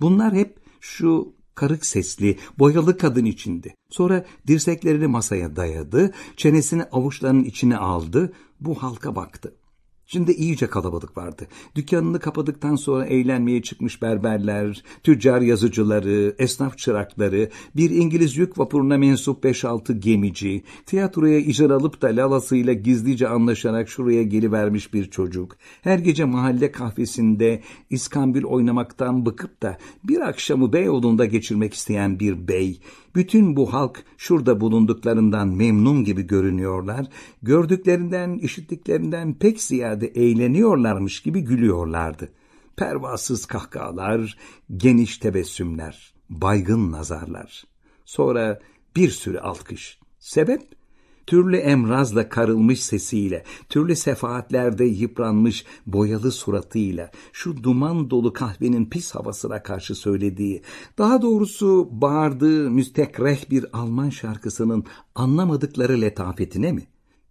Bunlar hep şu karık sesli, boyalı kadın içindi. Sonra dirseklerini masaya dayadı, çenesini avuçlarının içine aldı, bu halka baktı. Şimdi iyice kalabalık vardı. Dükkanını kapadıktan sonra eğlenmeye çıkmış berberler, tüccar yazıcıları, esnaf çırakları, bir İngiliz yük vapuruna mensup 5-6 gemici, tiyatroya icra alıp da lalasıyla gizlice anlaşarak şuraya gelivermiş bir çocuk, her gece mahalle kahvesinde iskambil oynamaktan bıkıp da bir akşamı Beyoğlu'nda geçirmek isteyen bir bey, bütün bu halk şurada bulunduklarından memnun gibi görünüyorlar, gördüklerinden, işittiklerinden pek ziyade eğleniyorlarmış gibi gülüyorlardı. Pervasız kahkahalar, geniş tebessümler, baygın nazarlar. Sonra bir sürü alkış. Sebep? türlü emrazla karılmış sesiyle, türlü sefaatlerde yıpranmış boyalı suratıyla, şu duman dolu kahvenin pis havasına karşı söylediği, daha doğrusu bağırdığı müstekreh bir Alman şarkısının anlamadıkları letafetine mi?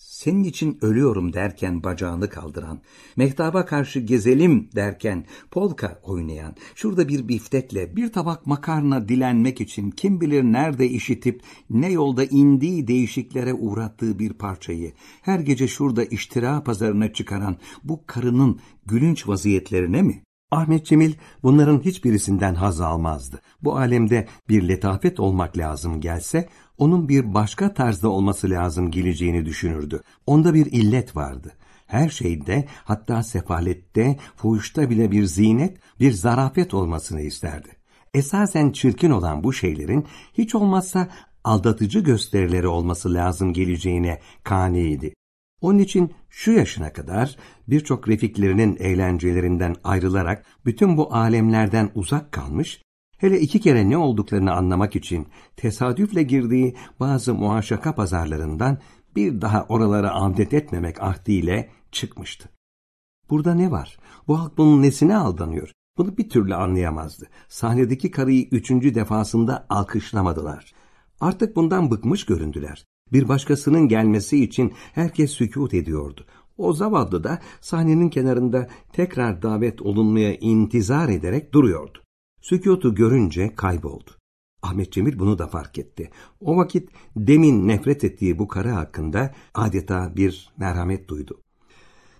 Senin için ölüyorum derken bacağını kaldıran, mehtaba karşı gezelim derken polka oynayan, şurada bir biftekle bir tabak makarna dilenmek için kim bilir nerede işitip ne yolda indiği değişiklere uğrattığı bir parçayı, her gece şurada iştira pazarına çıkaran bu karının gülünç vaziyetlerine mi? Ahmet Cemil bunların hiçbirisinden haz almazdı. Bu alemde bir letafet olmak lazım gelse, onun bir başka tarzda olması lazım geleceğini düşünürdü. Onda bir illet vardı. Her şeyde, hatta sefalette, fuhuşta bile bir zinet, bir zarafet olmasını isterdi. Esasen çirkin olan bu şeylerin hiç olmazsa aldatıcı gösterileri olması lazım geleceğine kaniydi. Onun için şu yaşına kadar birçok refiklerinin eğlencelerinden ayrılarak bütün bu alemlerden uzak kalmış, hele iki kere ne olduklarını anlamak için tesadüfle girdiği bazı muhaşaka pazarlarından bir daha oralara adet etmemek ahdiyle çıkmıştı. Burada ne var? Bu halk bunun nesine aldanıyor? Bunu bir türlü anlayamazdı. Sahnedeki karıyı üçüncü defasında alkışlamadılar. Artık bundan bıkmış göründüler. Bir başkasının gelmesi için herkes sükut ediyordu. O zavallı da sahnenin kenarında tekrar davet olunmaya intizar ederek duruyordu. Sükutu görünce kayboldu. Ahmet Cemil bunu da fark etti. O vakit demin nefret ettiği bu karı hakkında adeta bir merhamet duydu.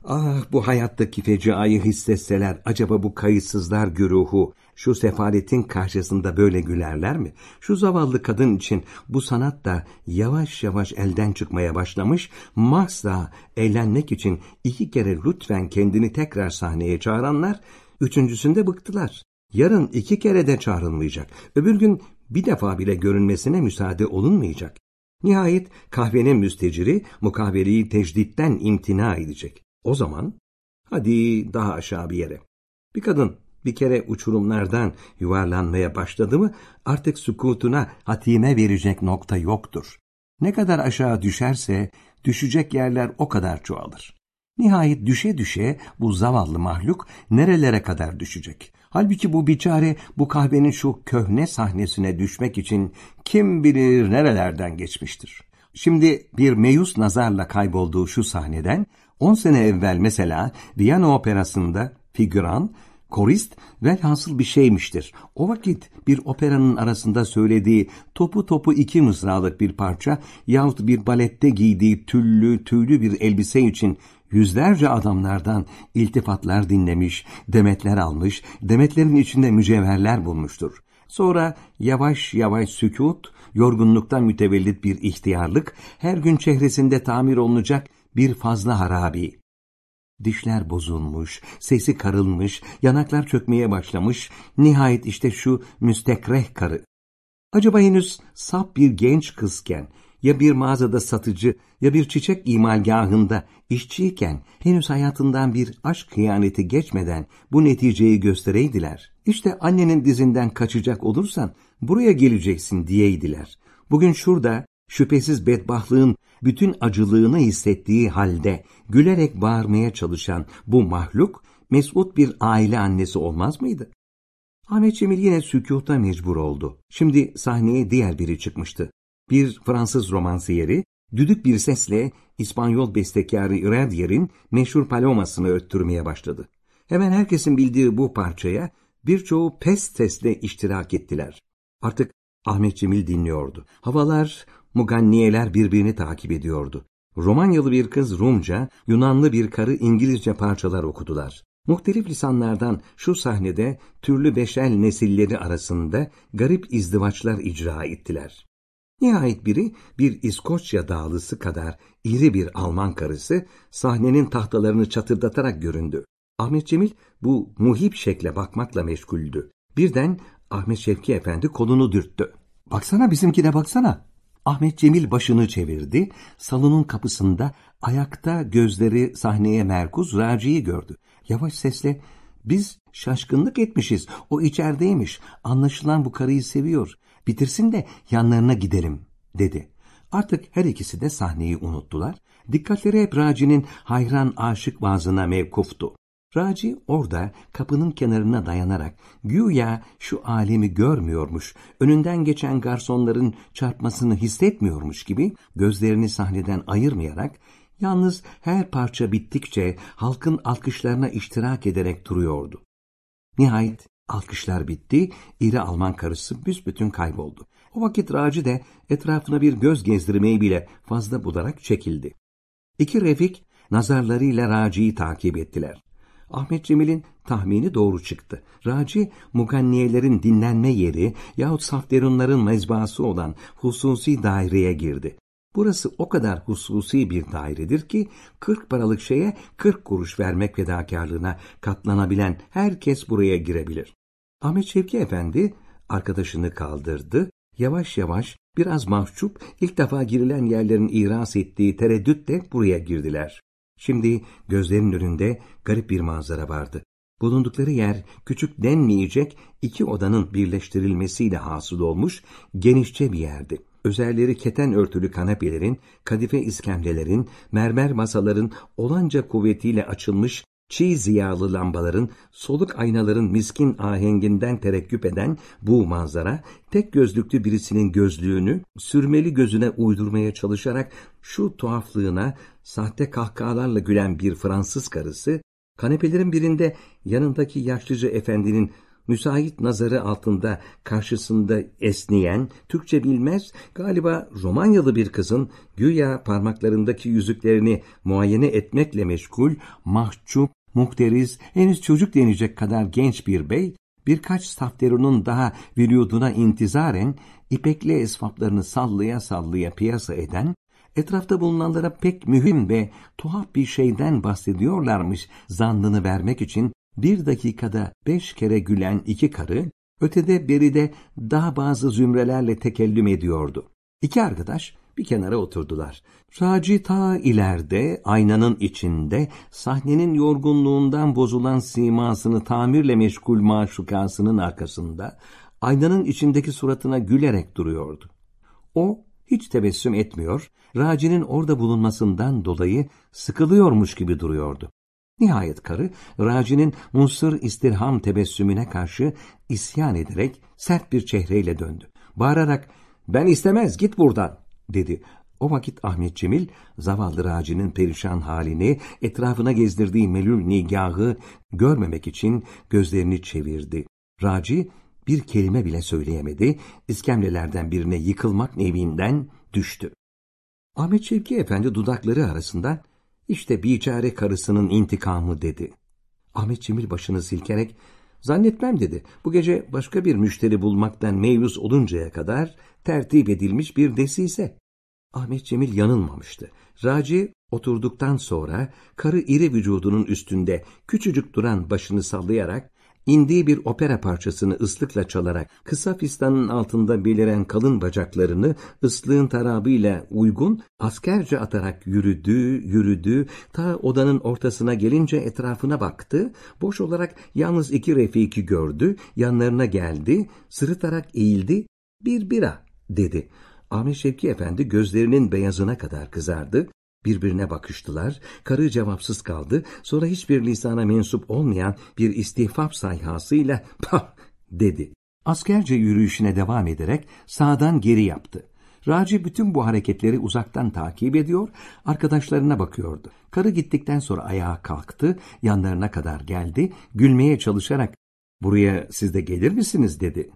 Ah bu hayattaki fecayı hissetseler acaba bu kayıtsızlar güruhu şu sefaletin karşısında böyle gülerler mi? Şu zavallı kadın için bu sanat da yavaş yavaş elden çıkmaya başlamış, Max da eğlenmek için iki kere lütfen kendini tekrar sahneye çağıranlar, üçüncüsünde bıktılar. Yarın iki kere de çağrılmayacak, öbür gün bir defa bile görünmesine müsaade olunmayacak. Nihayet kahvenin müsteciri mukaveleyi tecditten imtina edecek. O zaman hadi daha aşağı bir yere. Bir kadın bir kere uçurumlardan yuvarlanmaya başladı mı artık sükutuna hatime verecek nokta yoktur. Ne kadar aşağı düşerse düşecek yerler o kadar çoğalır. Nihayet düşe düşe bu zavallı mahluk nerelere kadar düşecek? Halbuki bu biçare bu kahvenin şu köhne sahnesine düşmek için kim bilir nerelerden geçmiştir. Şimdi bir meyus nazarla kaybolduğu şu sahneden on sene evvel mesela Viyana Operası'nda figüran korist velhasıl bir şeymiştir. O vakit bir operanın arasında söylediği topu topu iki mısralık bir parça yahut bir balette giydiği tüllü tüylü bir elbise için yüzlerce adamlardan iltifatlar dinlemiş, demetler almış, demetlerin içinde mücevherler bulmuştur. Sonra yavaş yavaş sükut, yorgunluktan mütevellit bir ihtiyarlık, her gün çehresinde tamir olunacak bir fazla harabi, Dişler bozulmuş, sesi karılmış, yanaklar çökmeye başlamış, nihayet işte şu müstekreh karı. Acaba henüz sap bir genç kızken, ya bir mağazada satıcı ya bir çiçek imalgahında işçiyken henüz hayatından bir aşk hıyaneti geçmeden bu neticeyi göstereydiler. İşte annenin dizinden kaçacak olursan buraya geleceksin diyeydiler. Bugün şurada şüphesiz bedbahlığın bütün acılığını hissettiği halde gülerek bağırmaya çalışan bu mahluk mesut bir aile annesi olmaz mıydı? Ahmet Cemil yine sükuta mecbur oldu. Şimdi sahneye diğer biri çıkmıştı. Bir Fransız romansiyeri düdük bir sesle İspanyol bestekarı Iradier'in meşhur palomasını öttürmeye başladı. Hemen herkesin bildiği bu parçaya Birçoğu pes sesle iştirak ettiler. Artık Ahmet Cemil dinliyordu. Havalar, muganniyeler birbirini takip ediyordu. Romanyalı bir kız Rumca, Yunanlı bir karı İngilizce parçalar okudular. Muhtelif lisanlardan şu sahnede türlü beşel nesilleri arasında garip izdivaçlar icra ettiler. Nihayet biri bir İskoçya dağlısı kadar iri bir Alman karısı sahnenin tahtalarını çatırdatarak göründü. Ahmet Cemil bu muhip şekle bakmakla meşguldü. Birden Ahmet Şevki Efendi kolunu dürttü. Baksana bizimkine baksana. Ahmet Cemil başını çevirdi. Salonun kapısında ayakta gözleri sahneye merkuz Raci'yi gördü. Yavaş sesle biz şaşkınlık etmişiz. O içerideymiş. Anlaşılan bu karıyı seviyor. Bitirsin de yanlarına gidelim dedi. Artık her ikisi de sahneyi unuttular. Dikkatleri hep Raci'nin hayran aşık vaazına mevkuftu. Raci orada kapının kenarına dayanarak güya şu alemi görmüyormuş, önünden geçen garsonların çarpmasını hissetmiyormuş gibi gözlerini sahneden ayırmayarak yalnız her parça bittikçe halkın alkışlarına iştirak ederek duruyordu. Nihayet alkışlar bitti, iri Alman karısı büsbütün kayboldu. O vakit Raci de etrafına bir göz gezdirmeyi bile fazla bularak çekildi. İki refik nazarlarıyla Raci'yi takip ettiler. Ahmet Cemil'in tahmini doğru çıktı. Raci, muganniyelerin dinlenme yeri yahut safterunların mezbası olan hususi daireye girdi. Burası o kadar hususi bir dairedir ki 40 paralık şeye 40 kuruş vermek fedakarlığına katlanabilen herkes buraya girebilir. Ahmet Şevki Efendi arkadaşını kaldırdı, yavaş yavaş biraz mahcup ilk defa girilen yerlerin iras ettiği tereddütle buraya girdiler. Şimdi gözlerinin önünde garip bir manzara vardı. Bulundukları yer küçük denmeyecek iki odanın birleştirilmesiyle hasıl olmuş genişçe bir yerdi. Özelleri keten örtülü kanepelerin, kadife iskemlelerin, mermer masaların olanca kuvvetiyle açılmış çiğ ziyalı lambaların, soluk aynaların miskin ahenginden terekküp eden bu manzara, tek gözlüklü birisinin gözlüğünü sürmeli gözüne uydurmaya çalışarak şu tuhaflığına sahte kahkahalarla gülen bir Fransız karısı, kanepelerin birinde yanındaki yaşlıca efendinin müsait nazarı altında karşısında esniyen, Türkçe bilmez, galiba Romanyalı bir kızın güya parmaklarındaki yüzüklerini muayene etmekle meşgul, mahcup, muhteriz, henüz çocuk denecek kadar genç bir bey, birkaç safterunun daha vücuduna intizaren, ipekli esvaplarını sallaya sallaya piyasa eden, etrafta bulunanlara pek mühim ve tuhaf bir şeyden bahsediyorlarmış zannını vermek için bir dakikada beş kere gülen iki karı, ötede beride daha bazı zümrelerle tekellüm ediyordu. İki arkadaş bir kenara oturdular. Raci ta ileride, aynanın içinde, sahnenin yorgunluğundan bozulan simasını tamirle meşgul maşukasının arkasında, aynanın içindeki suratına gülerek duruyordu. O hiç tebessüm etmiyor, Raci'nin orada bulunmasından dolayı sıkılıyormuş gibi duruyordu. Nihayet karı, Raci'nin munsır istirham tebessümüne karşı isyan ederek sert bir çehreyle döndü. Bağırarak, ben istemez git buradan dedi. O vakit Ahmet Cemil, zavallı Raci'nin perişan halini, etrafına gezdirdiği melül nigahı görmemek için gözlerini çevirdi. Raci bir kelime bile söyleyemedi, iskemlelerden birine yıkılmak nevinden düştü. Ahmet Şevki Efendi dudakları arasında, işte biçare karısının intikamı dedi. Ahmet Cemil başını silkerek, zannetmem dedi, bu gece başka bir müşteri bulmaktan meyus oluncaya kadar tertip edilmiş bir desise. Ahmet Cemil yanılmamıştı. Raci oturduktan sonra karı iri vücudunun üstünde küçücük duran başını sallayarak indiği bir opera parçasını ıslıkla çalarak kısa fistanın altında beliren kalın bacaklarını ıslığın tarabıyla uygun askerce atarak yürüdü, yürüdü, ta odanın ortasına gelince etrafına baktı, boş olarak yalnız iki refiki gördü, yanlarına geldi, sırıtarak eğildi, bir bira dedi. Ahmet Şevki Efendi gözlerinin beyazına kadar kızardı, birbirine bakıştılar, karı cevapsız kaldı, sonra hiçbir lisana mensup olmayan bir istihfaf sayhasıyla pah dedi. Askerce yürüyüşüne devam ederek sağdan geri yaptı. Raci bütün bu hareketleri uzaktan takip ediyor, arkadaşlarına bakıyordu. Karı gittikten sonra ayağa kalktı, yanlarına kadar geldi, gülmeye çalışarak Buraya siz de gelir misiniz dedi.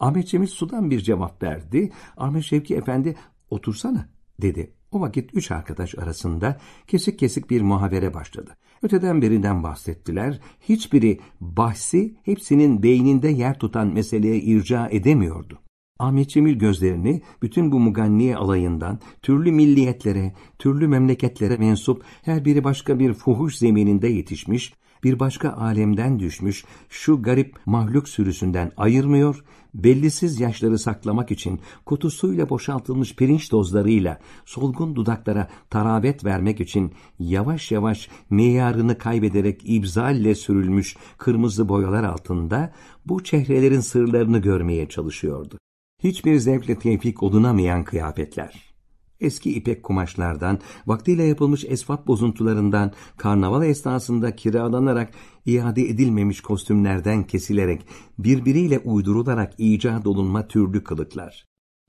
Ahmet Cemil sudan bir cevap verdi. Ahmet Şevki Efendi otursana dedi. O vakit üç arkadaş arasında kesik kesik bir muhabere başladı. Öteden birinden bahsettiler. Hiçbiri bahsi hepsinin beyninde yer tutan meseleye irca edemiyordu. Ahmet Cemil gözlerini bütün bu muganniye alayından türlü milliyetlere, türlü memleketlere mensup her biri başka bir fuhuş zemininde yetişmiş, bir başka alemden düşmüş şu garip mahluk sürüsünden ayırmıyor, bellisiz yaşları saklamak için kutusuyla boşaltılmış pirinç dozlarıyla solgun dudaklara tarabet vermek için yavaş yavaş meyarını kaybederek ibzalle sürülmüş kırmızı boyalar altında bu çehrelerin sırlarını görmeye çalışıyordu. Hiçbir zevkle tevfik olunamayan kıyafetler eski ipek kumaşlardan, vaktiyle yapılmış esvap bozuntularından, karnaval esnasında kiralanarak iade edilmemiş kostümlerden kesilerek, birbiriyle uydurularak icat olunma türlü kılıklar.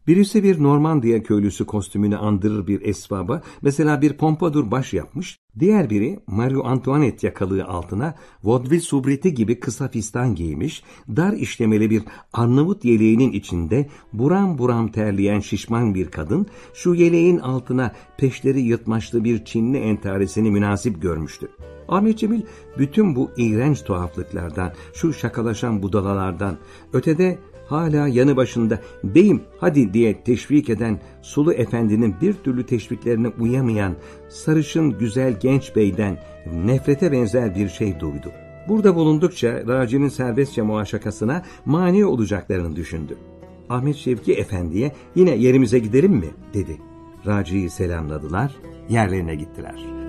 Birisi bir Normandiya köylüsü kostümünü andırır bir esvaba, mesela bir pompadur baş yapmış, diğer biri Mario Antoinette yakalığı altına vaudeville subreti gibi kısa fistan giymiş, dar işlemeli bir Arnavut yeleğinin içinde buram buram terleyen şişman bir kadın, şu yeleğin altına peşleri yırtmaçlı bir Çinli entaresini münasip görmüştü. Ahmet Cemil bütün bu iğrenç tuhaflıklardan, şu şakalaşan budalalardan, ötede hala yanı başında beyim hadi diye teşvik eden Sulu Efendi'nin bir türlü teşviklerine uyamayan sarışın güzel genç beyden nefrete benzer bir şey duydu. Burada bulundukça Raci'nin serbestçe muaşakasına mani olacaklarını düşündü. Ahmet Şevki Efendi'ye yine yerimize gidelim mi dedi. Raci'yi selamladılar, yerlerine gittiler.''